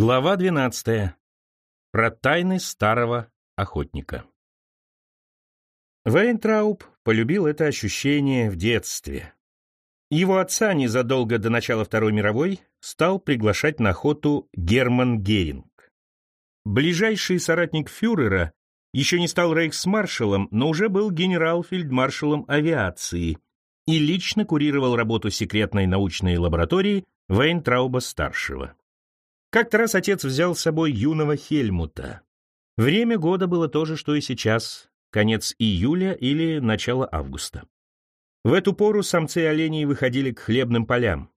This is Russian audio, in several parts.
Глава 12. Про тайны старого охотника. Вейнтрауб полюбил это ощущение в детстве. Его отца незадолго до начала Второй мировой стал приглашать на охоту Герман Геринг. Ближайший соратник фюрера еще не стал рейхсмаршалом, но уже был генерал-фельдмаршалом авиации и лично курировал работу секретной научной лаборатории Вейнтрауба-старшего. Как-то раз отец взял с собой юного Хельмута. Время года было то же, что и сейчас, конец июля или начало августа. В эту пору самцы оленей выходили к хлебным полям.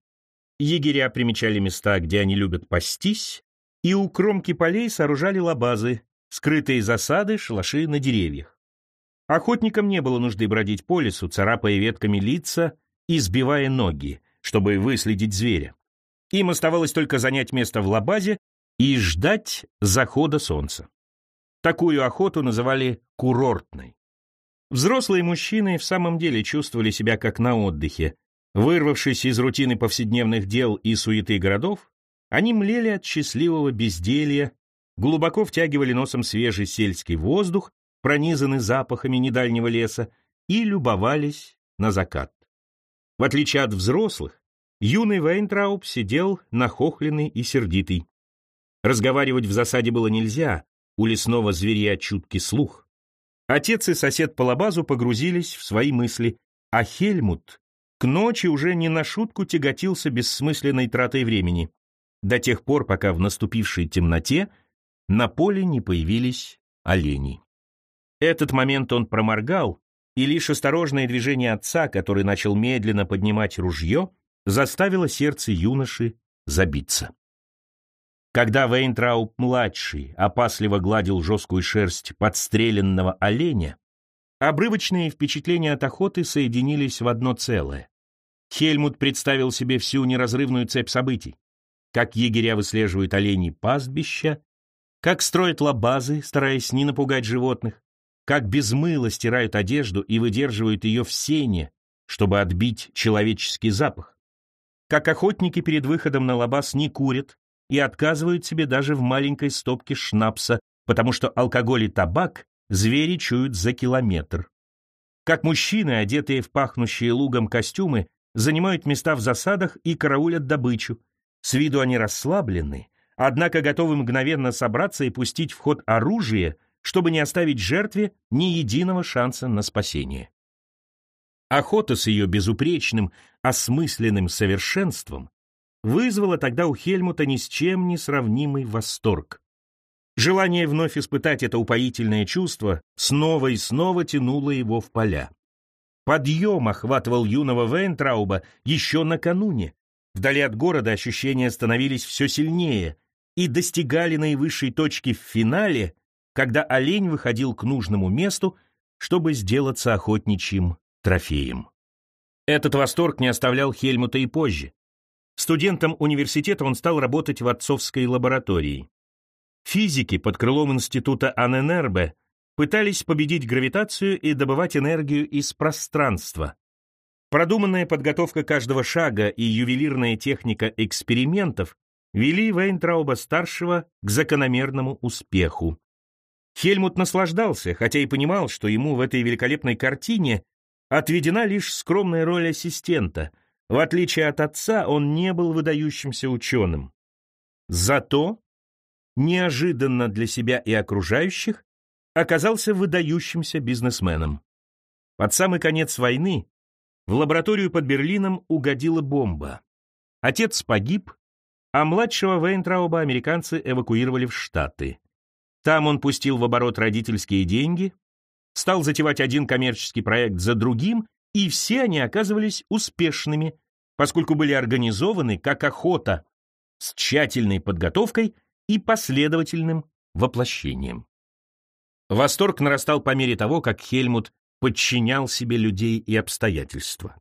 Егеря примечали места, где они любят пастись, и у кромки полей сооружали лабазы, скрытые засады, шалаши на деревьях. Охотникам не было нужды бродить по лесу, царапая ветками лица и сбивая ноги, чтобы выследить зверя. Им оставалось только занять место в лабазе и ждать захода солнца. Такую охоту называли курортной. Взрослые мужчины в самом деле чувствовали себя как на отдыхе. Вырвавшись из рутины повседневных дел и суеты городов, они млели от счастливого безделья, глубоко втягивали носом свежий сельский воздух, пронизанный запахами недальнего леса, и любовались на закат. В отличие от взрослых, Юный Вейнтрауб сидел нахохленный и сердитый. Разговаривать в засаде было нельзя, у лесного зверя чуткий слух. Отец и сосед по лабазу погрузились в свои мысли, а Хельмут к ночи уже не на шутку тяготился бессмысленной тратой времени, до тех пор, пока в наступившей темноте на поле не появились олени. Этот момент он проморгал, и лишь осторожное движение отца, который начал медленно поднимать ружье, заставило сердце юноши забиться. Когда Вейнтрауб-младший опасливо гладил жесткую шерсть подстреленного оленя, обрывочные впечатления от охоты соединились в одно целое. Хельмут представил себе всю неразрывную цепь событий. Как егеря выслеживают оленей пастбища, как строят лабазы, стараясь не напугать животных, как без мыла стирают одежду и выдерживают ее в сене, чтобы отбить человеческий запах как охотники перед выходом на лабаз не курят и отказывают себе даже в маленькой стопке шнапса, потому что алкоголь и табак звери чуют за километр. Как мужчины, одетые в пахнущие лугом костюмы, занимают места в засадах и караулят добычу. С виду они расслаблены, однако готовы мгновенно собраться и пустить в ход оружие, чтобы не оставить жертве ни единого шанса на спасение. Охота с ее безупречным, осмысленным совершенством вызвала тогда у Хельмута ни с чем не сравнимый восторг. Желание вновь испытать это упоительное чувство снова и снова тянуло его в поля. Подъем охватывал юного Вейнтрауба еще накануне. Вдали от города ощущения становились все сильнее и достигали наивысшей точки в финале, когда олень выходил к нужному месту, чтобы сделаться охотничьим трофеем. Этот восторг не оставлял Хельмута и позже. Студентом университета он стал работать в отцовской лаборатории. Физики под крылом института Аненербе пытались победить гравитацию и добывать энергию из пространства. Продуманная подготовка каждого шага и ювелирная техника экспериментов вели Вейнтрауба-старшего к закономерному успеху. Хельмут наслаждался, хотя и понимал, что ему в этой великолепной картине отведена лишь скромная роль ассистента. В отличие от отца, он не был выдающимся ученым. Зато, неожиданно для себя и окружающих, оказался выдающимся бизнесменом. Под самый конец войны в лабораторию под Берлином угодила бомба. Отец погиб, а младшего Вейнтрауба американцы эвакуировали в Штаты. Там он пустил в оборот родительские деньги, стал затевать один коммерческий проект за другим, и все они оказывались успешными, поскольку были организованы как охота, с тщательной подготовкой и последовательным воплощением. Восторг нарастал по мере того, как Хельмут подчинял себе людей и обстоятельства.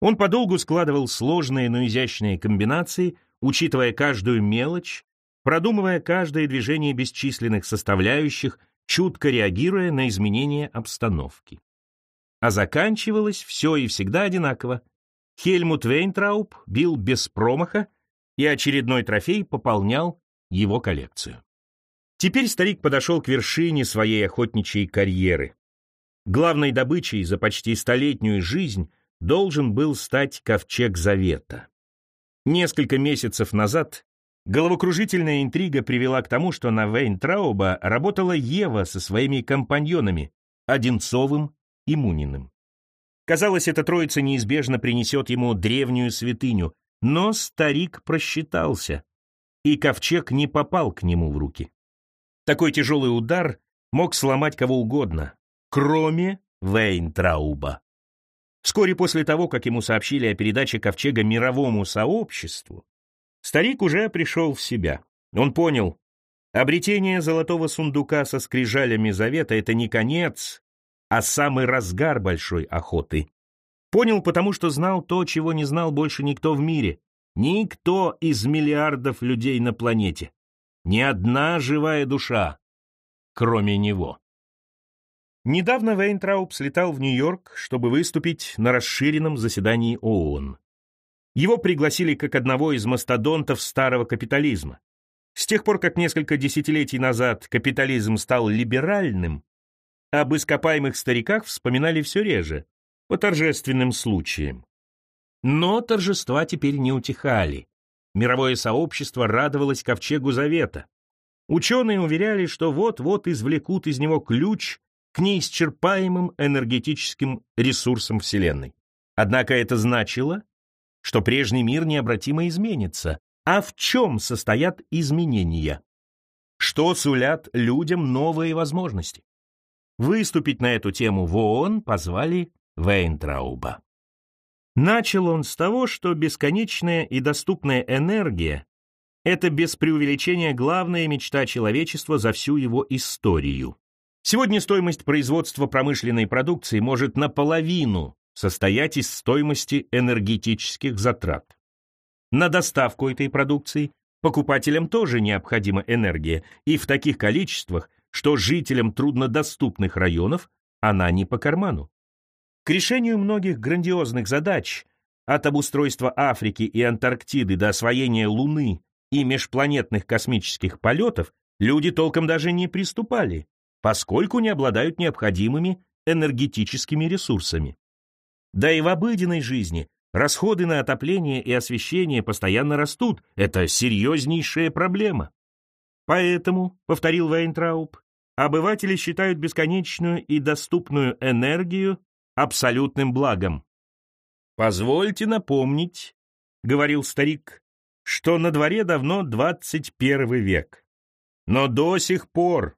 Он подолгу складывал сложные, но изящные комбинации, учитывая каждую мелочь, продумывая каждое движение бесчисленных составляющих, чутко реагируя на изменения обстановки. А заканчивалось все и всегда одинаково. Хельмут Вейнтрауб бил без промаха, и очередной трофей пополнял его коллекцию. Теперь старик подошел к вершине своей охотничьей карьеры. Главной добычей за почти столетнюю жизнь должен был стать ковчег Завета. Несколько месяцев назад головокружительная интрига привела к тому, что на Вейнтрауба работала Ева со своими компаньонами Одинцовым и Муниным. Казалось, эта троица неизбежно принесет ему древнюю святыню, но старик просчитался, и ковчег не попал к нему в руки. Такой тяжелый удар мог сломать кого угодно, кроме Вейнтрауба. Вскоре после того, как ему сообщили о передаче ковчега мировому сообществу, старик уже пришел в себя. Он понял, обретение золотого сундука со скрижалями завета — это не конец, а самый разгар большой охоты. Понял, потому что знал то, чего не знал больше никто в мире. Никто из миллиардов людей на планете. Ни одна живая душа, кроме него. Недавно Вейнтрауб слетал в Нью-Йорк, чтобы выступить на расширенном заседании ООН. Его пригласили как одного из мастодонтов старого капитализма. С тех пор, как несколько десятилетий назад капитализм стал либеральным, об ископаемых стариках вспоминали все реже, по торжественным случаям. Но торжества теперь не утихали. Мировое сообщество радовалось ковчегу завета. Ученые уверяли, что вот-вот извлекут из него ключ к неисчерпаемым энергетическим ресурсам Вселенной. Однако это значило, что прежний мир необратимо изменится. А в чем состоят изменения? Что сулят людям новые возможности? Выступить на эту тему в ООН позвали Вейнтрауба. Начал он с того, что бесконечная и доступная энергия — это без преувеличения главная мечта человечества за всю его историю. Сегодня стоимость производства промышленной продукции может наполовину состоять из стоимости энергетических затрат. На доставку этой продукции покупателям тоже необходима энергия, и в таких количествах, что жителям труднодоступных районов она не по карману. К решению многих грандиозных задач, от обустройства Африки и Антарктиды до освоения Луны и межпланетных космических полетов, люди толком даже не приступали, поскольку не обладают необходимыми энергетическими ресурсами. Да и в обыденной жизни расходы на отопление и освещение постоянно растут. Это серьезнейшая проблема. Поэтому, повторил Вейнтрауб, обыватели считают бесконечную и доступную энергию абсолютным благом. «Позвольте напомнить», — говорил старик, — «что на дворе давно 21 век. Но до сих пор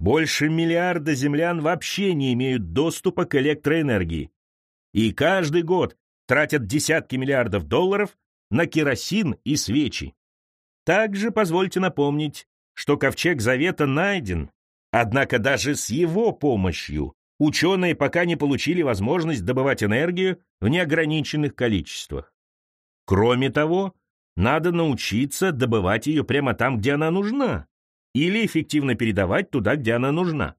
больше миллиарда землян вообще не имеют доступа к электроэнергии. И каждый год тратят десятки миллиардов долларов на керосин и свечи. Также позвольте напомнить, что ковчег Завета найден, однако даже с его помощью ученые пока не получили возможность добывать энергию в неограниченных количествах. Кроме того, надо научиться добывать ее прямо там, где она нужна, или эффективно передавать туда, где она нужна.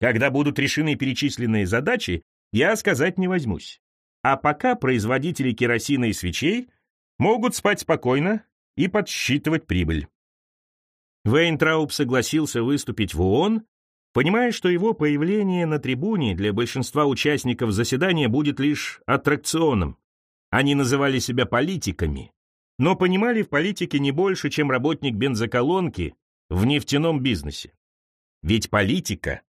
Когда будут решены перечисленные задачи, я сказать не возьмусь. А пока производители керосина и свечей могут спать спокойно и подсчитывать прибыль. Вейнтрауб согласился выступить в ООН понимая, что его появление на трибуне для большинства участников заседания будет лишь аттракционом. Они называли себя политиками, но понимали в политике не больше, чем работник бензоколонки в нефтяном бизнесе. Ведь политика —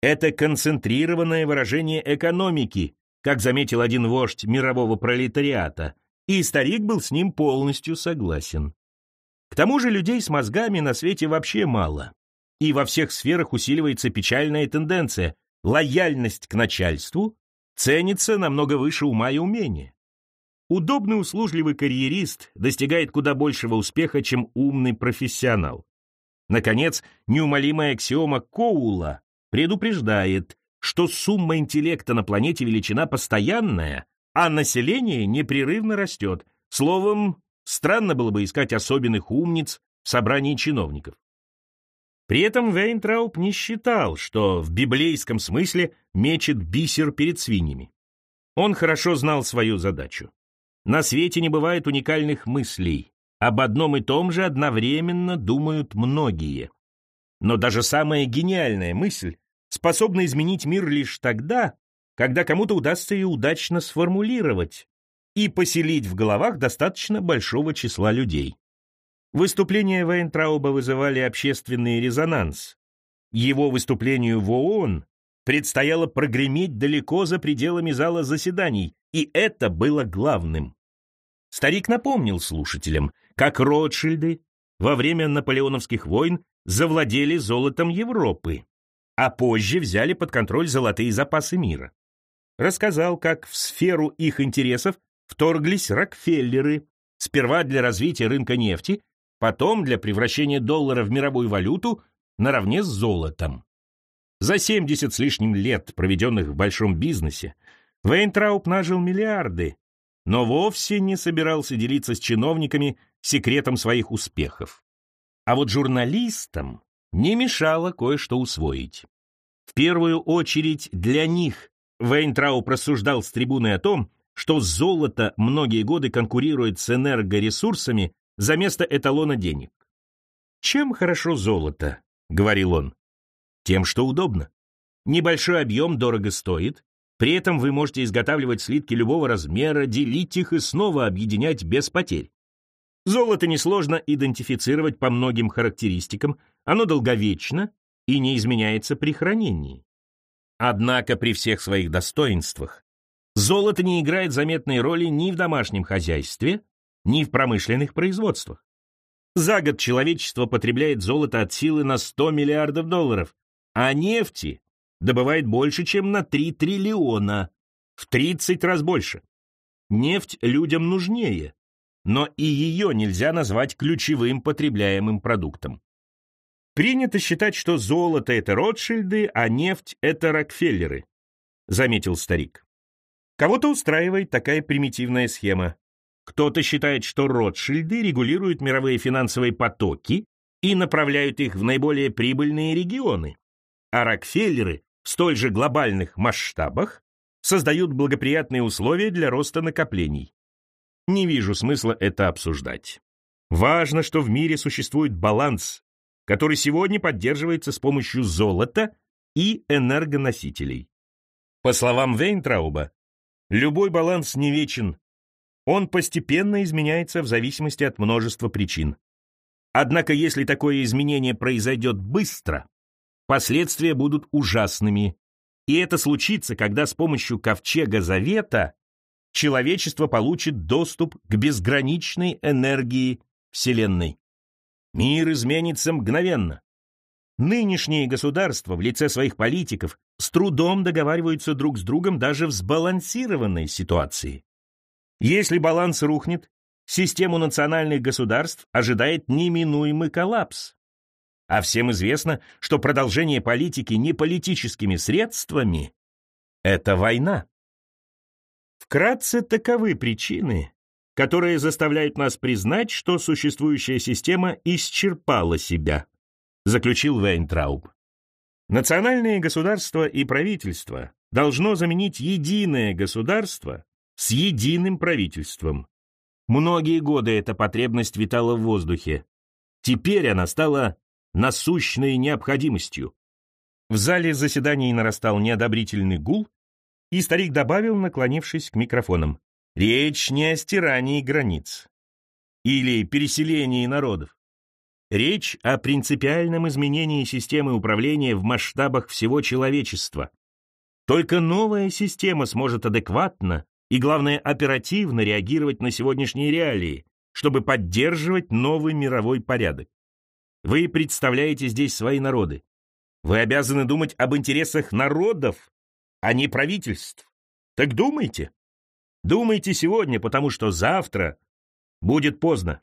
это концентрированное выражение экономики, как заметил один вождь мирового пролетариата, и старик был с ним полностью согласен. К тому же людей с мозгами на свете вообще мало и во всех сферах усиливается печальная тенденция. Лояльность к начальству ценится намного выше ума и умения. Удобный услужливый карьерист достигает куда большего успеха, чем умный профессионал. Наконец, неумолимая аксиома Коула предупреждает, что сумма интеллекта на планете величина постоянная, а население непрерывно растет. Словом, странно было бы искать особенных умниц в собрании чиновников. При этом Вейнтрауб не считал, что в библейском смысле мечет бисер перед свиньями. Он хорошо знал свою задачу. На свете не бывает уникальных мыслей. об одном и том же одновременно думают многие. Но даже самая гениальная мысль способна изменить мир лишь тогда, когда кому-то удастся ее удачно сформулировать и поселить в головах достаточно большого числа людей. Выступления Вейнтрауба вызывали общественный резонанс. Его выступлению в ООН предстояло прогреметь далеко за пределами зала заседаний, и это было главным. Старик напомнил слушателям, как Ротшильды во время наполеоновских войн завладели золотом Европы, а позже взяли под контроль золотые запасы мира. Рассказал, как в сферу их интересов вторглись Рокфеллеры, сперва для развития рынка нефти, потом для превращения доллара в мировую валюту наравне с золотом. За 70 с лишним лет, проведенных в большом бизнесе, Вейнтрауб нажил миллиарды, но вовсе не собирался делиться с чиновниками секретом своих успехов. А вот журналистам не мешало кое-что усвоить. В первую очередь для них Вейнтрауб рассуждал с трибуны о том, что золото многие годы конкурирует с энергоресурсами за место эталона денег. «Чем хорошо золото?» — говорил он. Тем, что удобно. Небольшой объем дорого стоит, при этом вы можете изготавливать слитки любого размера, делить их и снова объединять без потерь. Золото несложно идентифицировать по многим характеристикам, оно долговечно и не изменяется при хранении. Однако при всех своих достоинствах золото не играет заметной роли ни в домашнем хозяйстве, ни в промышленных производствах. За год человечество потребляет золото от силы на 100 миллиардов долларов, а нефти добывает больше, чем на 3 триллиона, в 30 раз больше. Нефть людям нужнее, но и ее нельзя назвать ключевым потребляемым продуктом. Принято считать, что золото — это Ротшильды, а нефть — это Рокфеллеры, заметил старик. Кого-то устраивает такая примитивная схема. Кто-то считает, что Ротшильды регулируют мировые финансовые потоки и направляют их в наиболее прибыльные регионы а Рокфеллеры в столь же глобальных масштабах создают благоприятные условия для роста накоплений. Не вижу смысла это обсуждать. Важно, что в мире существует баланс, который сегодня поддерживается с помощью золота и энергоносителей. По словам Вейнтрауба, любой баланс не вечен, он постепенно изменяется в зависимости от множества причин. Однако если такое изменение произойдет быстро, Последствия будут ужасными. И это случится, когда с помощью ковчега Завета человечество получит доступ к безграничной энергии Вселенной. Мир изменится мгновенно. Нынешние государства в лице своих политиков с трудом договариваются друг с другом даже в сбалансированной ситуации. Если баланс рухнет, систему национальных государств ожидает неминуемый коллапс. А всем известно, что продолжение политики не политическими средствами — это война. Вкратце таковы причины, которые заставляют нас признать, что существующая система исчерпала себя, заключил Вейнтрауб. Национальные государства и правительство должно заменить единое государство с единым правительством. Многие годы эта потребность витала в воздухе. Теперь она стала насущной необходимостью. В зале заседаний нарастал неодобрительный гул, и старик добавил, наклонившись к микрофонам, «Речь не о стирании границ или переселении народов. Речь о принципиальном изменении системы управления в масштабах всего человечества. Только новая система сможет адекватно и, главное, оперативно реагировать на сегодняшние реалии, чтобы поддерживать новый мировой порядок. Вы представляете здесь свои народы. Вы обязаны думать об интересах народов, а не правительств. Так думайте. Думайте сегодня, потому что завтра будет поздно.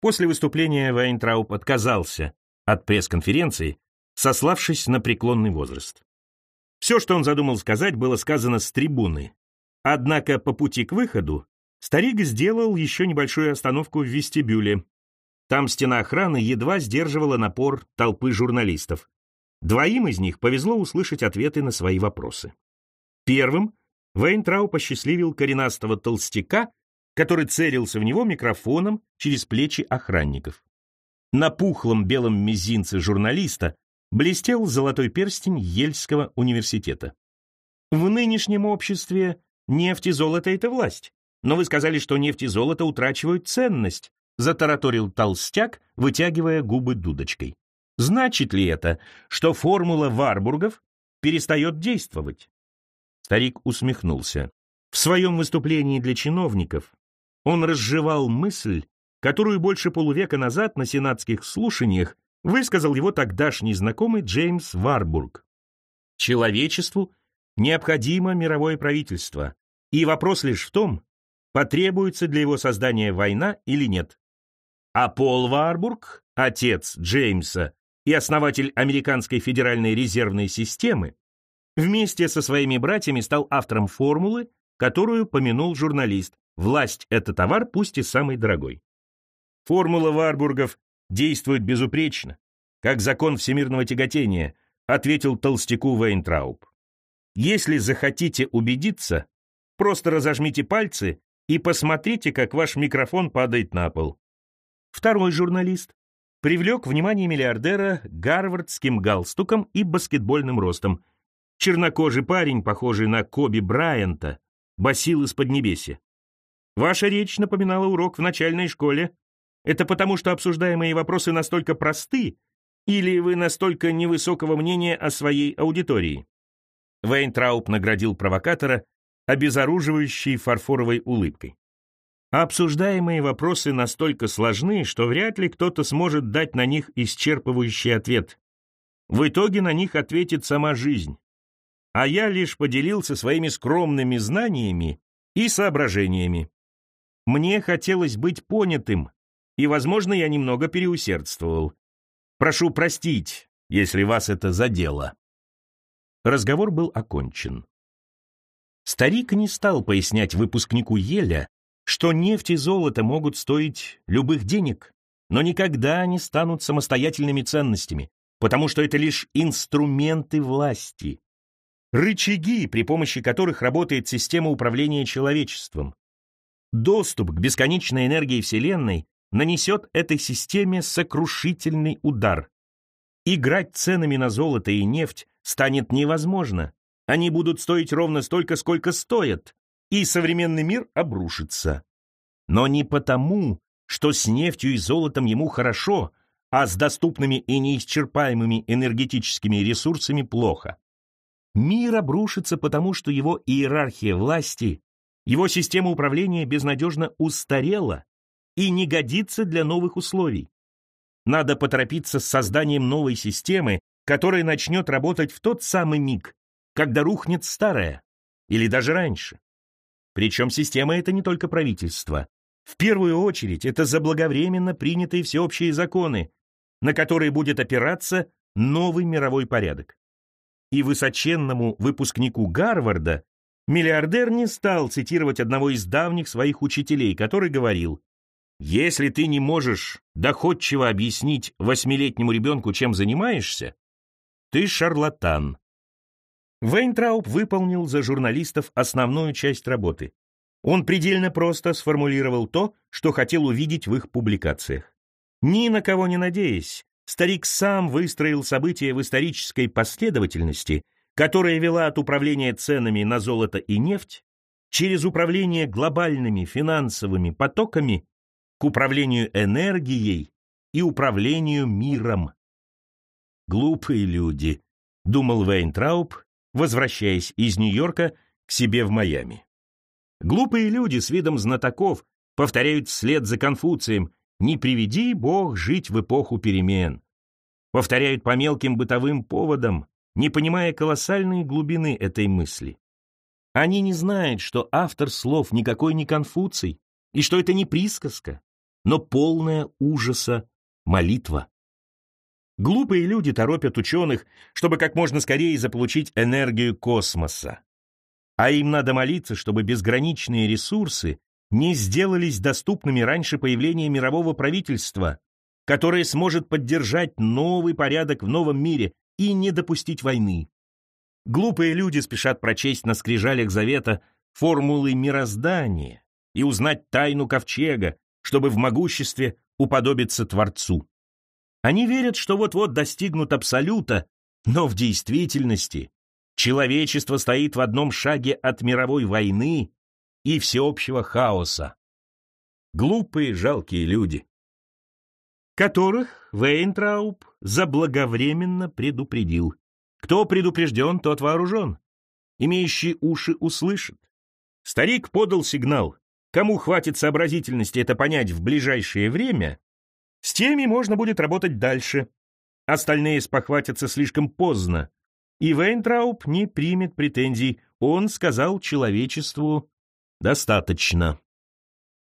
После выступления Вайнтрауб отказался от пресс-конференции, сославшись на преклонный возраст. Все, что он задумал сказать, было сказано с трибуны. Однако по пути к выходу старик сделал еще небольшую остановку в вестибюле, там стена охраны едва сдерживала напор толпы журналистов. Двоим из них повезло услышать ответы на свои вопросы. Первым Вейнтрау посчастливил коренастого толстяка который целился в него микрофоном через плечи охранников. На пухлом белом мизинце журналиста блестел золотой перстень Ельского университета. В нынешнем обществе нефть и золото — это власть. Но вы сказали, что нефть и золото утрачивают ценность, затараторил толстяк, вытягивая губы дудочкой. Значит ли это, что формула Варбургов перестает действовать? Старик усмехнулся. В своем выступлении для чиновников он разжевал мысль, которую больше полувека назад на сенатских слушаниях высказал его тогдашний знакомый Джеймс Варбург. Человечеству необходимо мировое правительство, и вопрос лишь в том, потребуется для его создания война или нет. А Пол Варбург, отец Джеймса и основатель Американской федеральной резервной системы, вместе со своими братьями стал автором формулы, которую помянул журналист «Власть — это товар, пусть и самый дорогой». Формула Варбургов действует безупречно, как закон всемирного тяготения, ответил толстяку Вейнтрауб. Если захотите убедиться, просто разожмите пальцы и посмотрите, как ваш микрофон падает на пол. Второй журналист привлек внимание миллиардера гарвардским галстуком и баскетбольным ростом. Чернокожий парень, похожий на Коби Брайанта, басил из Поднебесья. Ваша речь напоминала урок в начальной школе. Это потому, что обсуждаемые вопросы настолько просты, или вы настолько невысокого мнения о своей аудитории? Вейнтрауб наградил провокатора обезоруживающей фарфоровой улыбкой. Обсуждаемые вопросы настолько сложны, что вряд ли кто-то сможет дать на них исчерпывающий ответ. В итоге на них ответит сама жизнь. А я лишь поделился своими скромными знаниями и соображениями. Мне хотелось быть понятым, и, возможно, я немного переусердствовал. Прошу простить, если вас это задело. Разговор был окончен. Старик не стал пояснять выпускнику Еля, что нефть и золото могут стоить любых денег, но никогда не станут самостоятельными ценностями, потому что это лишь инструменты власти, рычаги, при помощи которых работает система управления человечеством. Доступ к бесконечной энергии Вселенной нанесет этой системе сокрушительный удар. Играть ценами на золото и нефть станет невозможно, они будут стоить ровно столько, сколько стоят, и современный мир обрушится. Но не потому, что с нефтью и золотом ему хорошо, а с доступными и неисчерпаемыми энергетическими ресурсами плохо. Мир обрушится потому, что его иерархия власти, его система управления безнадежно устарела и не годится для новых условий. Надо поторопиться с созданием новой системы, которая начнет работать в тот самый миг, когда рухнет старое, или даже раньше. Причем система — это не только правительство. В первую очередь это заблаговременно принятые всеобщие законы, на которые будет опираться новый мировой порядок. И высоченному выпускнику Гарварда миллиардер не стал цитировать одного из давних своих учителей, который говорил, «Если ты не можешь доходчиво объяснить восьмилетнему ребенку, чем занимаешься, ты шарлатан, Вейнтрауб выполнил за журналистов основную часть работы. Он предельно просто сформулировал то, что хотел увидеть в их публикациях. Ни на кого не надеясь, старик сам выстроил события в исторической последовательности, которая вела от управления ценами на золото и нефть через управление глобальными финансовыми потоками к управлению энергией и управлению миром. «Глупые люди», — думал Вейнтрауб, возвращаясь из Нью-Йорка к себе в Майами. Глупые люди с видом знатоков повторяют вслед за Конфуцием «Не приведи Бог жить в эпоху перемен». Повторяют по мелким бытовым поводам, не понимая колоссальной глубины этой мысли. Они не знают, что автор слов никакой не Конфуций, и что это не присказка, но полная ужаса молитва. Глупые люди торопят ученых, чтобы как можно скорее заполучить энергию космоса. А им надо молиться, чтобы безграничные ресурсы не сделались доступными раньше появления мирового правительства, которое сможет поддержать новый порядок в новом мире и не допустить войны. Глупые люди спешат прочесть на скрижалях завета формулы мироздания, и узнать тайну ковчега, чтобы в могуществе уподобиться Творцу. Они верят, что вот-вот достигнут абсолюта, но в действительности человечество стоит в одном шаге от мировой войны и всеобщего хаоса. Глупые, жалкие люди, которых Вейнтрауб заблаговременно предупредил. Кто предупрежден, тот вооружен. Имеющий уши услышит. Старик подал сигнал. Кому хватит сообразительности это понять в ближайшее время, с теми можно будет работать дальше. Остальные спохватятся слишком поздно. И Вейнтрауб не примет претензий. Он сказал человечеству «достаточно».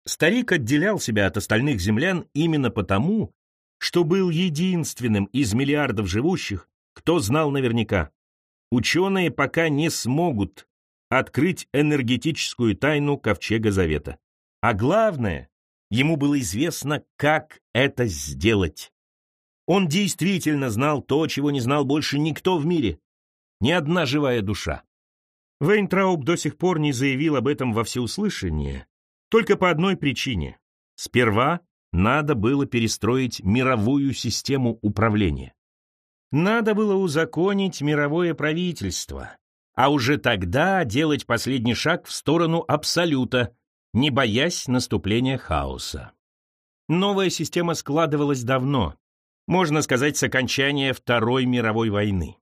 Старик отделял себя от остальных землян именно потому, что был единственным из миллиардов живущих, кто знал наверняка. Ученые пока не смогут открыть энергетическую тайну Ковчега Завета. А главное, ему было известно, как это сделать. Он действительно знал то, чего не знал больше никто в мире. Ни одна живая душа. Вейнтрауб до сих пор не заявил об этом во всеуслышание, только по одной причине. Сперва надо было перестроить мировую систему управления. Надо было узаконить мировое правительство, а уже тогда делать последний шаг в сторону абсолюта, не боясь наступления хаоса. Новая система складывалась давно, можно сказать, с окончания Второй мировой войны.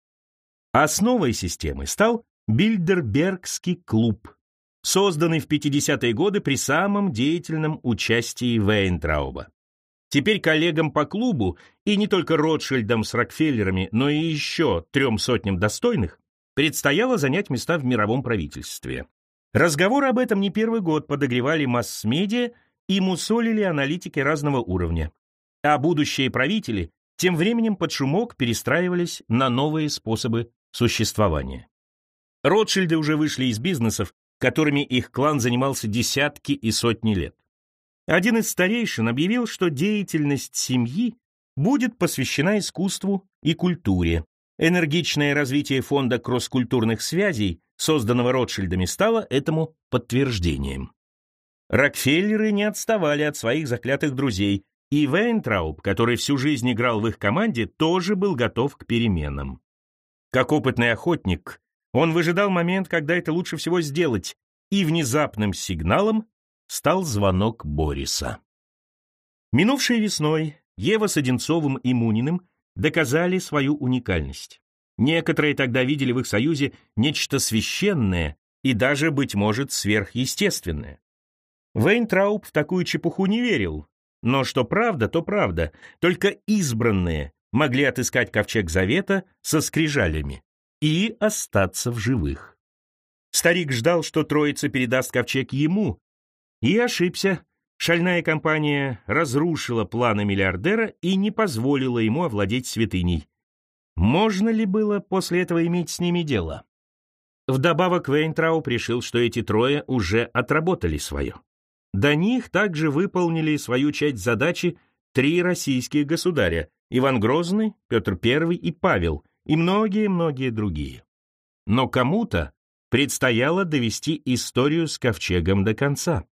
Основой системы стал Бильдербергский клуб, созданный в 50-е годы при самом деятельном участии Вейнтрауба. Теперь коллегам по клубу, и не только Ротшильдам с Рокфеллерами, но и еще трем сотням достойных, предстояло занять места в мировом правительстве. Разговоры об этом не первый год подогревали масс-медиа и мусолили аналитики разного уровня. А будущие правители тем временем под шумок перестраивались на новые способы существования. Ротшильды уже вышли из бизнесов, которыми их клан занимался десятки и сотни лет. Один из старейшин объявил, что деятельность семьи будет посвящена искусству и культуре. Энергичное развитие фонда кросс-культурных связей, созданного Ротшильдами, стало этому подтверждением. Рокфеллеры не отставали от своих заклятых друзей, и Вейнтрауб, который всю жизнь играл в их команде, тоже был готов к переменам. Как опытный охотник, он выжидал момент, когда это лучше всего сделать, и внезапным сигналом стал звонок Бориса. Минувшей весной Ева с Одинцовым и Муниным доказали свою уникальность. Некоторые тогда видели в их союзе нечто священное и даже, быть может, сверхъестественное. Вейнтрауб в такую чепуху не верил, но что правда, то правда, только избранные могли отыскать ковчег завета со скрижалями и остаться в живых. Старик ждал, что троица передаст ковчег ему, и ошибся. Шальная компания разрушила планы миллиардера и не позволила ему овладеть святыней. Можно ли было после этого иметь с ними дело? Вдобавок Вейнтрауп решил, что эти трое уже отработали свое. До них также выполнили свою часть задачи три российские государя — Иван Грозный, Петр I и Павел — и многие-многие другие. Но кому-то предстояло довести историю с ковчегом до конца.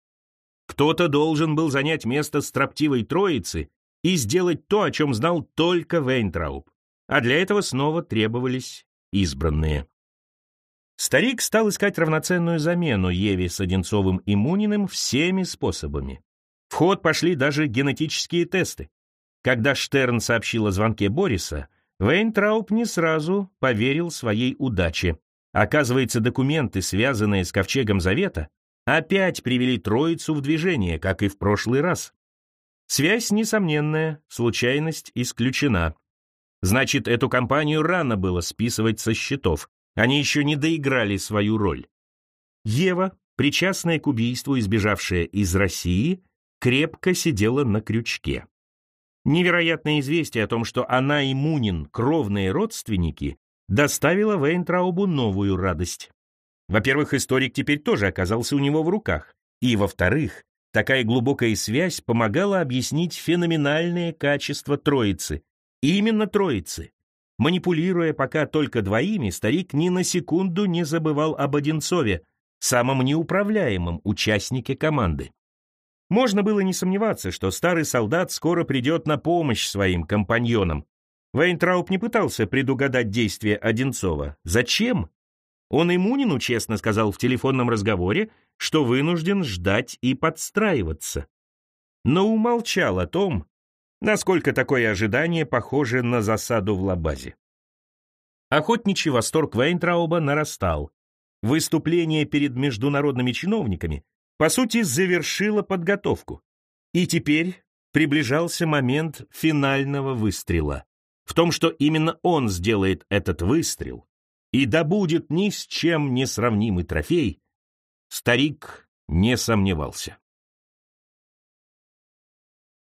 Кто-то должен был занять место строптивой троицы и сделать то, о чем знал только Вейнтрауб. А для этого снова требовались избранные. Старик стал искать равноценную замену Еве с Одинцовым и Муниным всеми способами. В ход пошли даже генетические тесты. Когда Штерн сообщил о звонке Бориса, Вейнтрауб не сразу поверил своей удаче. Оказывается, документы, связанные с Ковчегом Завета, опять привели троицу в движение, как и в прошлый раз. Связь несомненная, случайность исключена. Значит, эту компанию рано было списывать со счетов. Они еще не доиграли свою роль. Ева, причастная к убийству и сбежавшая из России, крепко сидела на крючке. Невероятное известие о том, что она и Мунин — кровные родственники, доставило Вейнтраубу новую радость. Во-первых, историк теперь тоже оказался у него в руках. И, во-вторых, такая глубокая связь помогала объяснить феноменальные качества Троицы. Именно Троицы. Манипулируя пока только двоими, старик ни на секунду не забывал об Одинцове, самом неуправляемом участнике команды. Можно было не сомневаться, что старый солдат скоро придет на помощь своим компаньонам. Вейнтрауп не пытался предугадать действия Одинцова. Зачем? Он Имунину честно сказал в телефонном разговоре, что вынужден ждать и подстраиваться. Но умолчал о том, насколько такое ожидание похоже на засаду в лабазе. Охотничий восторг Вейнтрауба нарастал. Выступление перед международными чиновниками, по сути, завершило подготовку. И теперь приближался момент финального выстрела. В том, что именно он сделает этот выстрел и добудет ни с чем не сравнимый трофей, старик не сомневался.